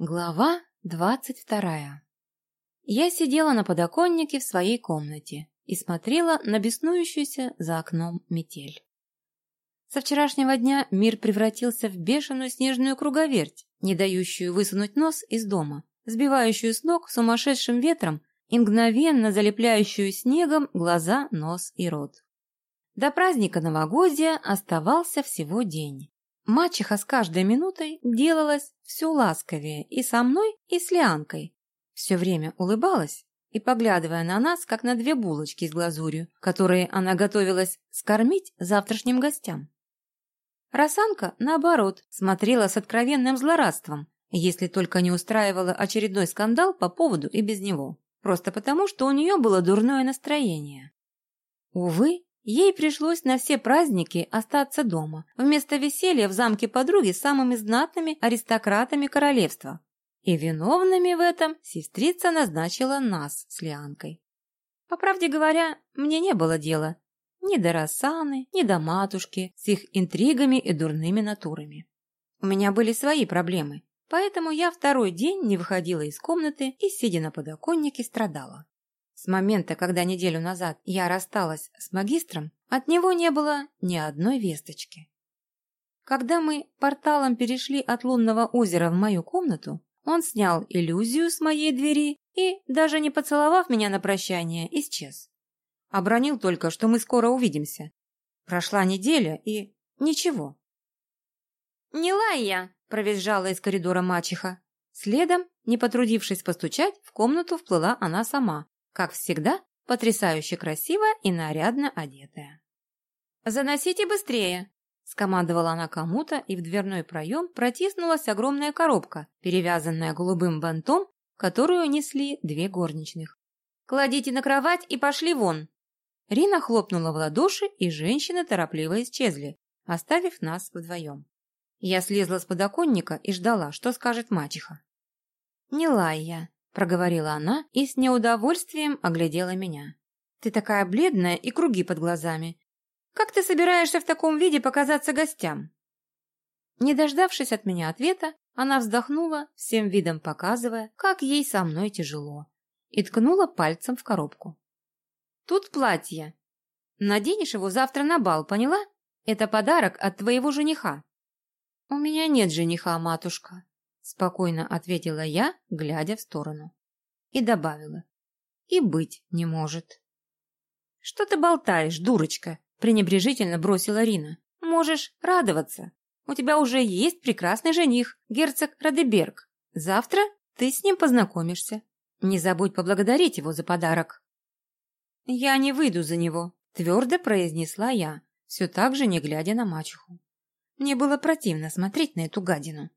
Глава двадцать вторая Я сидела на подоконнике в своей комнате и смотрела на беснующуюся за окном метель. Со вчерашнего дня мир превратился в бешеную снежную круговерть, не дающую высунуть нос из дома, сбивающую с ног сумасшедшим ветром и мгновенно залепляющую снегом глаза, нос и рот. До праздника новогодия оставался всего день. Мачеха с каждой минутой делалась все ласковее и со мной, и с Лианкой. Все время улыбалась и, поглядывая на нас, как на две булочки с глазурью, которые она готовилась скормить завтрашним гостям. Росанка, наоборот, смотрела с откровенным злорадством, если только не устраивала очередной скандал по поводу и без него, просто потому, что у нее было дурное настроение. Увы, Ей пришлось на все праздники остаться дома, вместо веселья в замке подруги с самыми знатными аристократами королевства. И виновными в этом сестрица назначила нас с Лианкой. По правде говоря, мне не было дела ни до Рассаны, ни до матушки с их интригами и дурными натурами. У меня были свои проблемы, поэтому я второй день не выходила из комнаты и, сидя на подоконнике, страдала. С момента, когда неделю назад я рассталась с магистром, от него не было ни одной весточки. Когда мы порталом перешли от лунного озера в мою комнату, он снял иллюзию с моей двери и, даже не поцеловав меня на прощание, исчез. Обронил только, что мы скоро увидимся. Прошла неделя и... ничего. «Не лай я!» – провизжала из коридора мачеха. Следом, не потрудившись постучать, в комнату вплыла она сама, как всегда, потрясающе красивая и нарядно одетая. «Заносите быстрее!» – скомандовала она кому-то, и в дверной проем протиснулась огромная коробка, перевязанная голубым бантом, которую несли две горничных. «Кладите на кровать и пошли вон!» Рина хлопнула в ладоши, и женщины торопливо исчезли, оставив нас вдвоем. Я слезла с подоконника и ждала, что скажет мачеха. «Не лай я!» Проговорила она и с неудовольствием оглядела меня. «Ты такая бледная и круги под глазами. Как ты собираешься в таком виде показаться гостям?» Не дождавшись от меня ответа, она вздохнула, всем видом показывая, как ей со мной тяжело, и ткнула пальцем в коробку. «Тут платье. Наденешь его завтра на бал, поняла? Это подарок от твоего жениха». «У меня нет жениха, матушка», спокойно ответила я, глядя в сторону. И добавила. И быть не может. Что ты болтаешь, дурочка? пренебрежительно бросила Рина. Можешь радоваться. У тебя уже есть прекрасный жених, герцог Радеберг. Завтра ты с ним познакомишься. Не забудь поблагодарить его за подарок. Я не выйду за него, твердо произнесла я, все так же не глядя на мачеху. Мне было противно смотреть на эту гадину.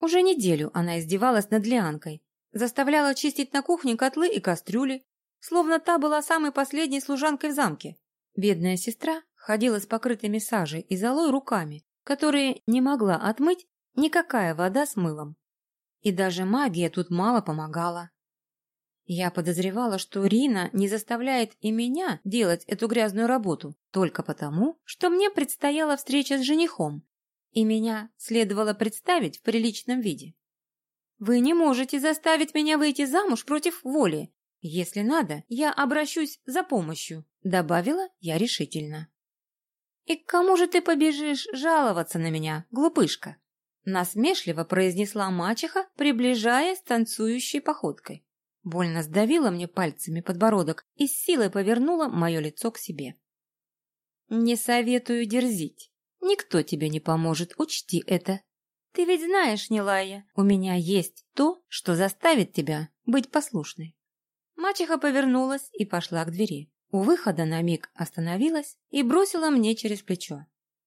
Уже неделю она издевалась над Лианкой, заставляла чистить на кухне котлы и кастрюли, словно та была самой последней служанкой в замке. Бедная сестра ходила с покрытыми сажей и золой руками, которые не могла отмыть никакая вода с мылом. И даже магия тут мало помогала. Я подозревала, что Рина не заставляет и меня делать эту грязную работу только потому, что мне предстояла встреча с женихом, и меня следовало представить в приличном виде. Вы не можете заставить меня выйти замуж против воли. Если надо, я обращусь за помощью, добавила я решительно. И к кому же ты побежишь жаловаться на меня, глупышка? Насмешливо произнесла мачеха, приближаясь танцующей походкой. Больно сдавила мне пальцами подбородок и с силой повернула мое лицо к себе. «Не советую дерзить. Никто тебе не поможет, учти это. Ты ведь знаешь, Нилая, у меня есть то, что заставит тебя быть послушной. Мачеха повернулась и пошла к двери. У выхода на миг остановилась и бросила мне через плечо.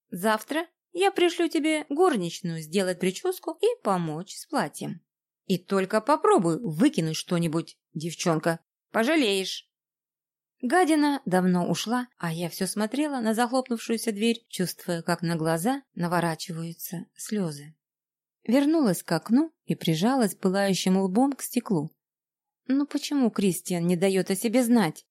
«Завтра я пришлю тебе горничную сделать прическу и помочь с платьем. И только попробуй выкинуть что-нибудь, девчонка. Пожалеешь!» Гадина давно ушла, а я все смотрела на захлопнувшуюся дверь, чувствуя, как на глаза наворачиваются слезы. Вернулась к окну и прижалась пылающим лбом к стеклу. Ну почему Кристиан не дает о себе знать?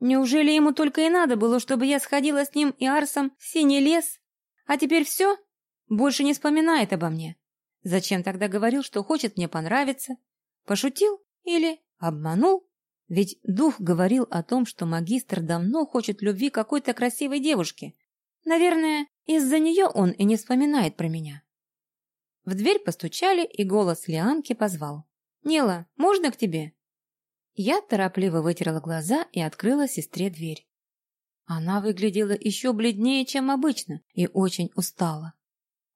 Неужели ему только и надо было, чтобы я сходила с ним и Арсом в синий лес? А теперь все? Больше не вспоминает обо мне. Зачем тогда говорил, что хочет мне понравиться? Пошутил или обманул? Ведь дух говорил о том, что магистр давно хочет любви какой-то красивой девушки. Наверное, из-за нее он и не вспоминает про меня. В дверь постучали, и голос Лианки позвал. «Нела, можно к тебе?» Я торопливо вытерла глаза и открыла сестре дверь. Она выглядела еще бледнее, чем обычно, и очень устала.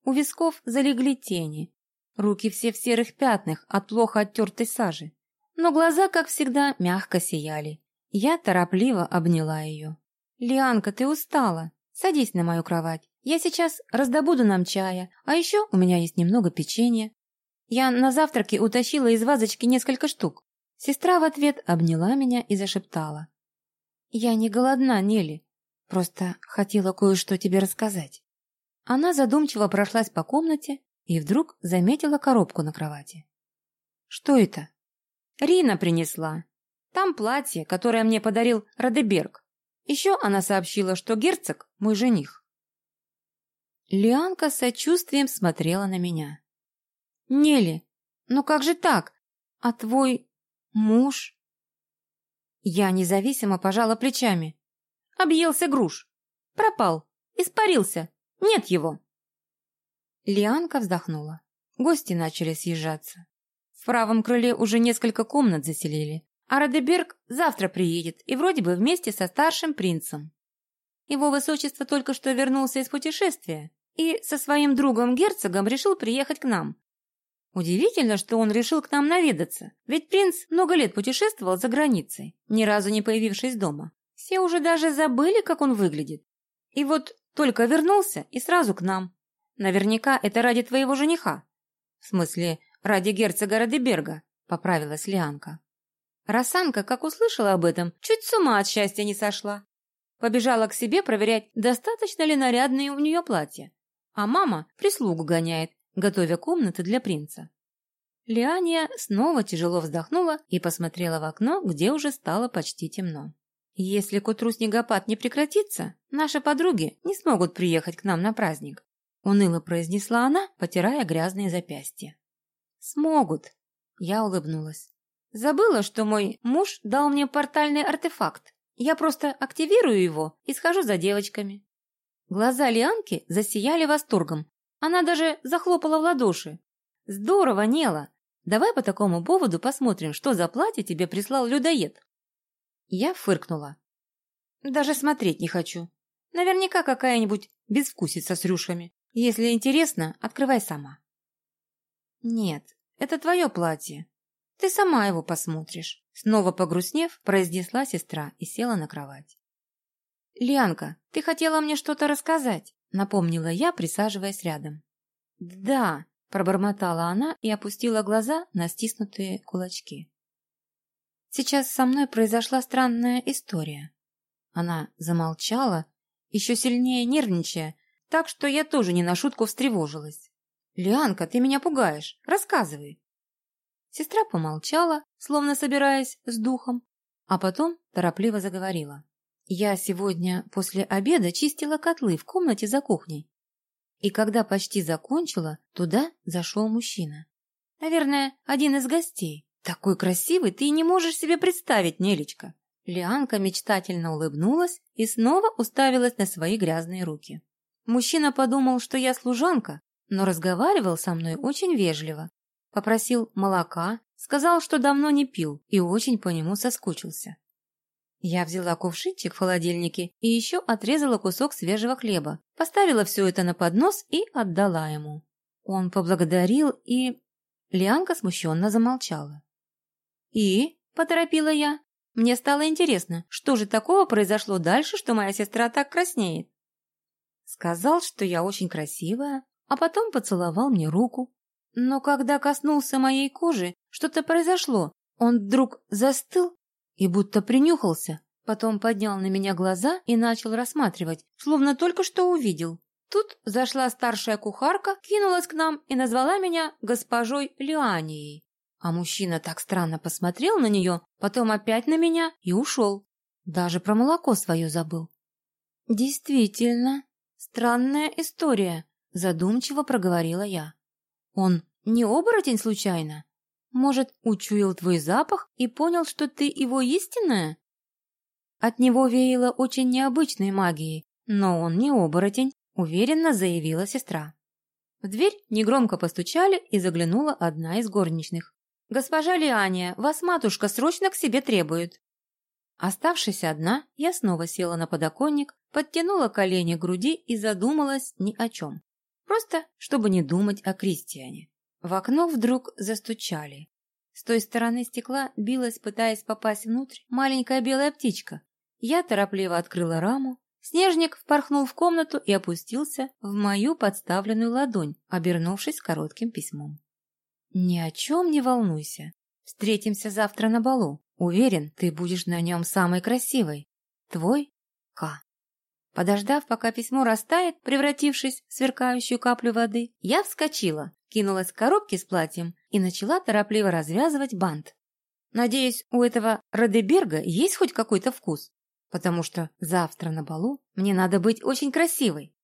У висков залегли тени, руки все в серых пятнах от плохо оттертой сажи. Но глаза, как всегда, мягко сияли. Я торопливо обняла ее. «Лианка, ты устала. Садись на мою кровать. Я сейчас раздобуду нам чая, а еще у меня есть немного печенья. Я на завтраке утащила из вазочки несколько штук. Сестра в ответ обняла меня и зашептала. «Я не голодна, Нелли. Просто хотела кое-что тебе рассказать». Она задумчиво прошлась по комнате и вдруг заметила коробку на кровати. «Что это?» «Рина принесла. Там платье, которое мне подарил Радеберг. Еще она сообщила, что герцог – мой жених». Лианка сочувствием смотрела на меня. «Нелли, ну как же так? А твой Муж? Я независимо пожала плечами. Объелся груш. Пропал. Испарился. Нет его. Лианка вздохнула. Гости начали съезжаться. В правом крыле уже несколько комнат заселили, а Радеберг завтра приедет и вроде бы вместе со старшим принцем. Его высочество только что вернулся из путешествия и со своим другом-герцогом решил приехать к нам, Удивительно, что он решил к нам наведаться, ведь принц много лет путешествовал за границей, ни разу не появившись дома. Все уже даже забыли, как он выглядит. И вот только вернулся и сразу к нам. Наверняка это ради твоего жениха. В смысле, ради герцога Радеберга, поправилась Лианка. Росанка, как услышала об этом, чуть с ума от счастья не сошла. Побежала к себе проверять, достаточно ли нарядные у нее платья. А мама прислугу гоняет, готовя комнаты для принца. Лиания снова тяжело вздохнула и посмотрела в окно, где уже стало почти темно. «Если к утру снегопад не прекратится, наши подруги не смогут приехать к нам на праздник», уныло произнесла она, потирая грязные запястья. «Смогут», — я улыбнулась. «Забыла, что мой муж дал мне портальный артефакт. Я просто активирую его и схожу за девочками». Глаза Лианки засияли восторгом, она даже захлопала в ладоши. «Здорово, Нела! Давай по такому поводу посмотрим, что за платье тебе прислал людоед». Я фыркнула. «Даже смотреть не хочу. Наверняка какая-нибудь безвкусица с рюшами. Если интересно, открывай сама». «Нет, это твое платье. Ты сама его посмотришь», — снова погрустнев, произнесла сестра и села на кровать. «Лианка, ты хотела мне что-то рассказать?» напомнила я, присаживаясь рядом. «Да», — пробормотала она и опустила глаза на стиснутые кулачки. «Сейчас со мной произошла странная история». Она замолчала, еще сильнее нервничая, так что я тоже не на шутку встревожилась. «Лианка, ты меня пугаешь. Рассказывай». Сестра помолчала, словно собираясь с духом, а потом торопливо заговорила. Я сегодня после обеда чистила котлы в комнате за кухней. И когда почти закончила, туда зашел мужчина. Наверное, один из гостей. Такой красивый ты не можешь себе представить, Нелечка. Лианка мечтательно улыбнулась и снова уставилась на свои грязные руки. Мужчина подумал, что я служанка, но разговаривал со мной очень вежливо. Попросил молока, сказал, что давно не пил и очень по нему соскучился. Я взяла кувшинчик в холодильнике и еще отрезала кусок свежего хлеба, поставила все это на поднос и отдала ему. Он поблагодарил и... Лианка смущенно замолчала. «И?» – поторопила я. Мне стало интересно, что же такого произошло дальше, что моя сестра так краснеет. Сказал, что я очень красивая, а потом поцеловал мне руку. Но когда коснулся моей кожи, что-то произошло. Он вдруг застыл и будто принюхался. Потом поднял на меня глаза и начал рассматривать, словно только что увидел. Тут зашла старшая кухарка, кинулась к нам и назвала меня госпожой Лианией. А мужчина так странно посмотрел на нее, потом опять на меня и ушел. Даже про молоко свое забыл. «Действительно, странная история», – задумчиво проговорила я. «Он не оборотень случайно? Может, учуял твой запах и понял, что ты его истинная? От него веяло очень необычной магией, но он не оборотень, уверенно заявила сестра. В дверь негромко постучали и заглянула одна из горничных. «Госпожа Лиания, вас матушка срочно к себе требует». Оставшись одна, я снова села на подоконник, подтянула колени к груди и задумалась ни о чем. Просто, чтобы не думать о Кристиане. В окно вдруг застучали. С той стороны стекла билась, пытаясь попасть внутрь, маленькая белая птичка. Я торопливо открыла раму. Снежник впорхнул в комнату и опустился в мою подставленную ладонь, обернувшись коротким письмом. «Ни о чем не волнуйся. Встретимся завтра на балу. Уверен, ты будешь на нем самой красивой. Твой К». Подождав, пока письмо растает, превратившись в сверкающую каплю воды, я вскочила, кинулась к коробке с платьем и начала торопливо развязывать бант. Надеюсь, у этого Радеберга есть хоть какой-то вкус, потому что завтра на балу мне надо быть очень красивой.